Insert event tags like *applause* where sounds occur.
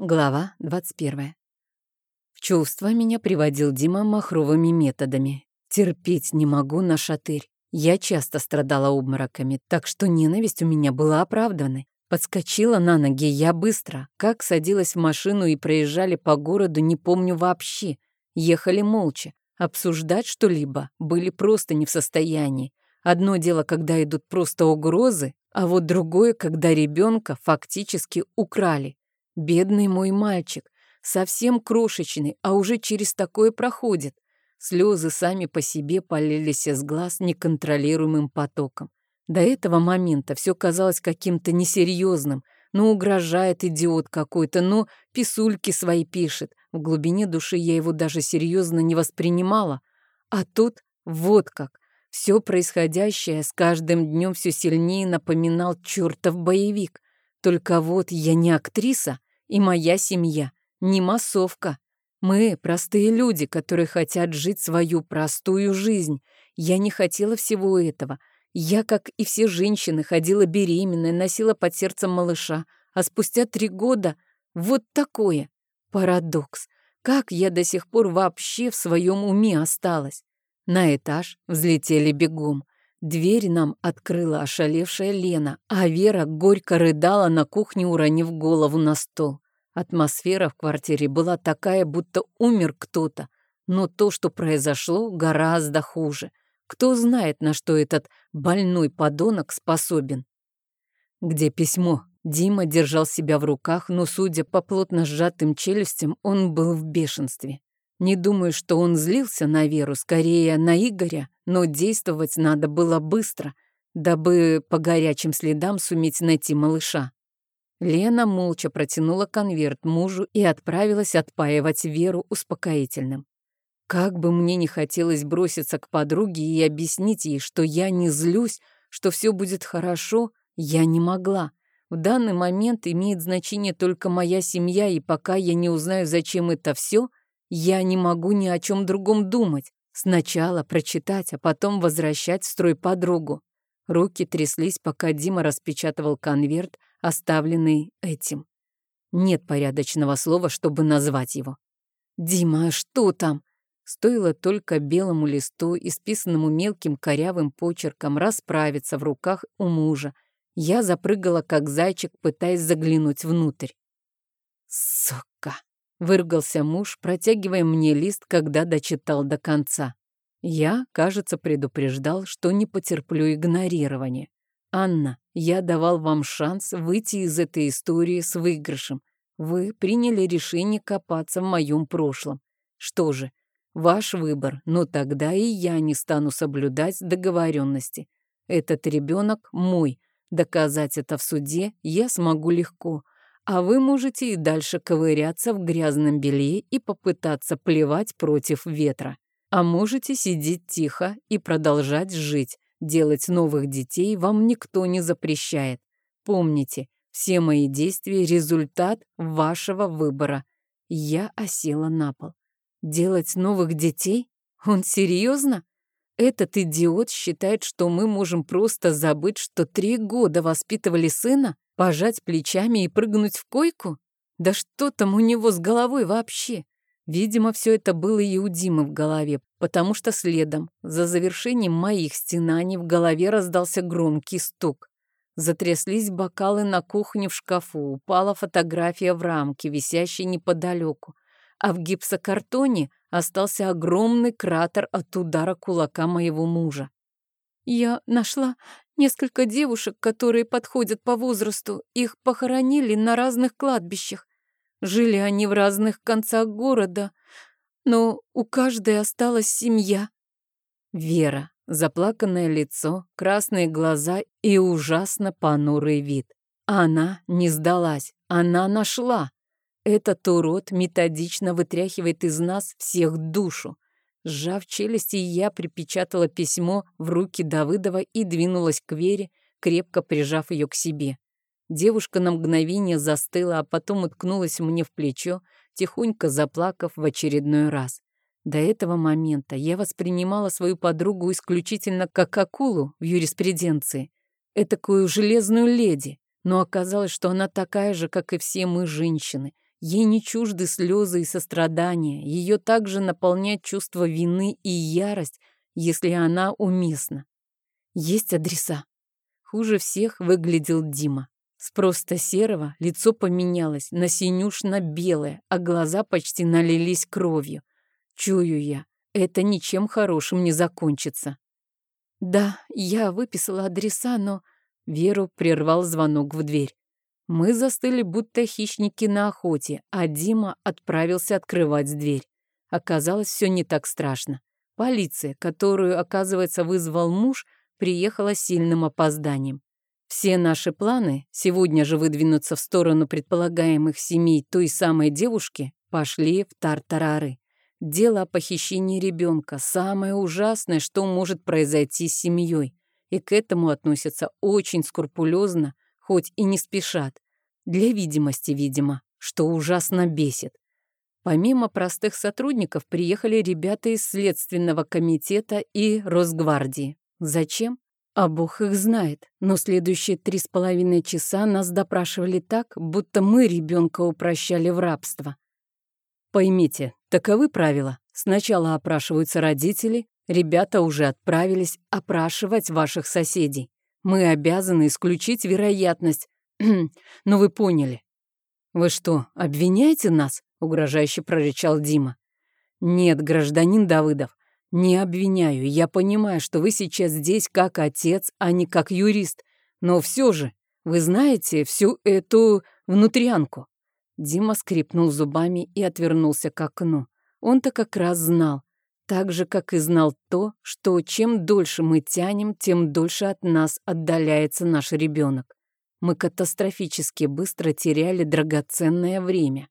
Глава 21. В чувство меня приводил Дима махровыми методами. Терпеть не могу на шатырь. Я часто страдала обмороками, так что ненависть у меня была оправданной. Подскочила на ноги я быстро. Как садилась в машину и проезжали по городу, не помню вообще. Ехали молча. Обсуждать что-либо были просто не в состоянии. Одно дело, когда идут просто угрозы, а вот другое, когда ребенка фактически украли. Бедный мой мальчик, совсем крошечный, а уже через такое проходит. Слезы сами по себе полились из глаз неконтролируемым потоком. До этого момента все казалось каким-то несерьезным. Ну, угрожает идиот какой-то, ну, писульки свои пишет. В глубине души я его даже серьезно не воспринимала. А тут вот как. Все происходящее с каждым днем все сильнее напоминал чертов боевик. Только вот я не актриса, и моя семья не массовка. Мы простые люди, которые хотят жить свою простую жизнь. Я не хотела всего этого. Я, как и все женщины, ходила беременная, носила под сердцем малыша. А спустя три года вот такое. Парадокс. Как я до сих пор вообще в своем уме осталась? На этаж взлетели бегом. Дверь нам открыла ошалевшая Лена, а Вера горько рыдала на кухне, уронив голову на стол. Атмосфера в квартире была такая, будто умер кто-то, но то, что произошло, гораздо хуже. Кто знает, на что этот больной подонок способен. Где письмо? Дима держал себя в руках, но, судя по плотно сжатым челюстям, он был в бешенстве. Не думаю, что он злился на Веру, скорее на Игоря, но действовать надо было быстро, дабы по горячим следам суметь найти малыша. Лена молча протянула конверт мужу и отправилась отпаивать Веру успокоительным. Как бы мне не хотелось броситься к подруге и объяснить ей, что я не злюсь, что все будет хорошо, я не могла. В данный момент имеет значение только моя семья, и пока я не узнаю, зачем это все, я не могу ни о чем другом думать. Сначала прочитать, а потом возвращать в строй подругу. Руки тряслись, пока Дима распечатывал конверт, оставленный этим. Нет порядочного слова, чтобы назвать его. «Дима, а что там?» Стоило только белому листу, исписанному мелким корявым почерком, расправиться в руках у мужа. Я запрыгала, как зайчик, пытаясь заглянуть внутрь. «Сука!» Выругался муж, протягивая мне лист, когда дочитал до конца. Я, кажется, предупреждал, что не потерплю игнорирования. «Анна, я давал вам шанс выйти из этой истории с выигрышем. Вы приняли решение копаться в моем прошлом. Что же, ваш выбор, но тогда и я не стану соблюдать договоренности. Этот ребенок мой. Доказать это в суде я смогу легко, а вы можете и дальше ковыряться в грязном белье и попытаться плевать против ветра. А можете сидеть тихо и продолжать жить. Делать новых детей вам никто не запрещает. Помните, все мои действия – результат вашего выбора. Я осела на пол. Делать новых детей? Он серьезно? Этот идиот считает, что мы можем просто забыть, что три года воспитывали сына? Пожать плечами и прыгнуть в койку? Да что там у него с головой вообще? Видимо, все это было и у Димы в голове, потому что следом, за завершением моих стенаний, в голове раздался громкий стук. Затряслись бокалы на кухне в шкафу, упала фотография в рамке, висящей неподалеку, а в гипсокартоне остался огромный кратер от удара кулака моего мужа. Я нашла несколько девушек, которые подходят по возрасту. Их похоронили на разных кладбищах. Жили они в разных концах города, но у каждой осталась семья. Вера, заплаканное лицо, красные глаза и ужасно понурый вид. Она не сдалась, она нашла. Этот урод методично вытряхивает из нас всех душу. Сжав челюсти, я припечатала письмо в руки Давыдова и двинулась к Вере, крепко прижав ее к себе. Девушка на мгновение застыла, а потом уткнулась мне в плечо, тихонько заплакав в очередной раз. До этого момента я воспринимала свою подругу исключительно как акулу в юриспруденции, этакую железную леди, но оказалось, что она такая же, как и все мы, женщины, Ей не чужды слезы и сострадания. Ее также наполняет чувство вины и ярость, если она уместна. Есть адреса. Хуже всех выглядел Дима. С просто серого лицо поменялось на синюшно-белое, а глаза почти налились кровью. Чую я, это ничем хорошим не закончится. Да, я выписала адреса, но... Веру прервал звонок в дверь. Мы застыли, будто хищники на охоте, а Дима отправился открывать дверь. Оказалось, все не так страшно. Полиция, которую, оказывается, вызвал муж, приехала сильным опозданием. Все наши планы сегодня же выдвинуться в сторону предполагаемых семей той самой девушки пошли в тартарары. Дело о похищении ребенка – самое ужасное, что может произойти с семьей. И к этому относятся очень скрупулезно, хоть и не спешат. Для видимости, видимо, что ужасно бесит. Помимо простых сотрудников приехали ребята из Следственного комитета и Росгвардии. Зачем? А Бог их знает. Но следующие три с половиной часа нас допрашивали так, будто мы ребенка упрощали в рабство. Поймите, таковы правила. Сначала опрашиваются родители, ребята уже отправились опрашивать ваших соседей. Мы обязаны исключить вероятность. *clears throat* Но вы поняли. Вы что, обвиняете нас? Угрожающе прорычал Дима. Нет, гражданин Давыдов, не обвиняю. Я понимаю, что вы сейчас здесь как отец, а не как юрист. Но все же, вы знаете всю эту внутрянку. Дима скрипнул зубами и отвернулся к окну. Он-то как раз знал. Так же, как и знал то, что чем дольше мы тянем, тем дольше от нас отдаляется наш ребенок. Мы катастрофически быстро теряли драгоценное время.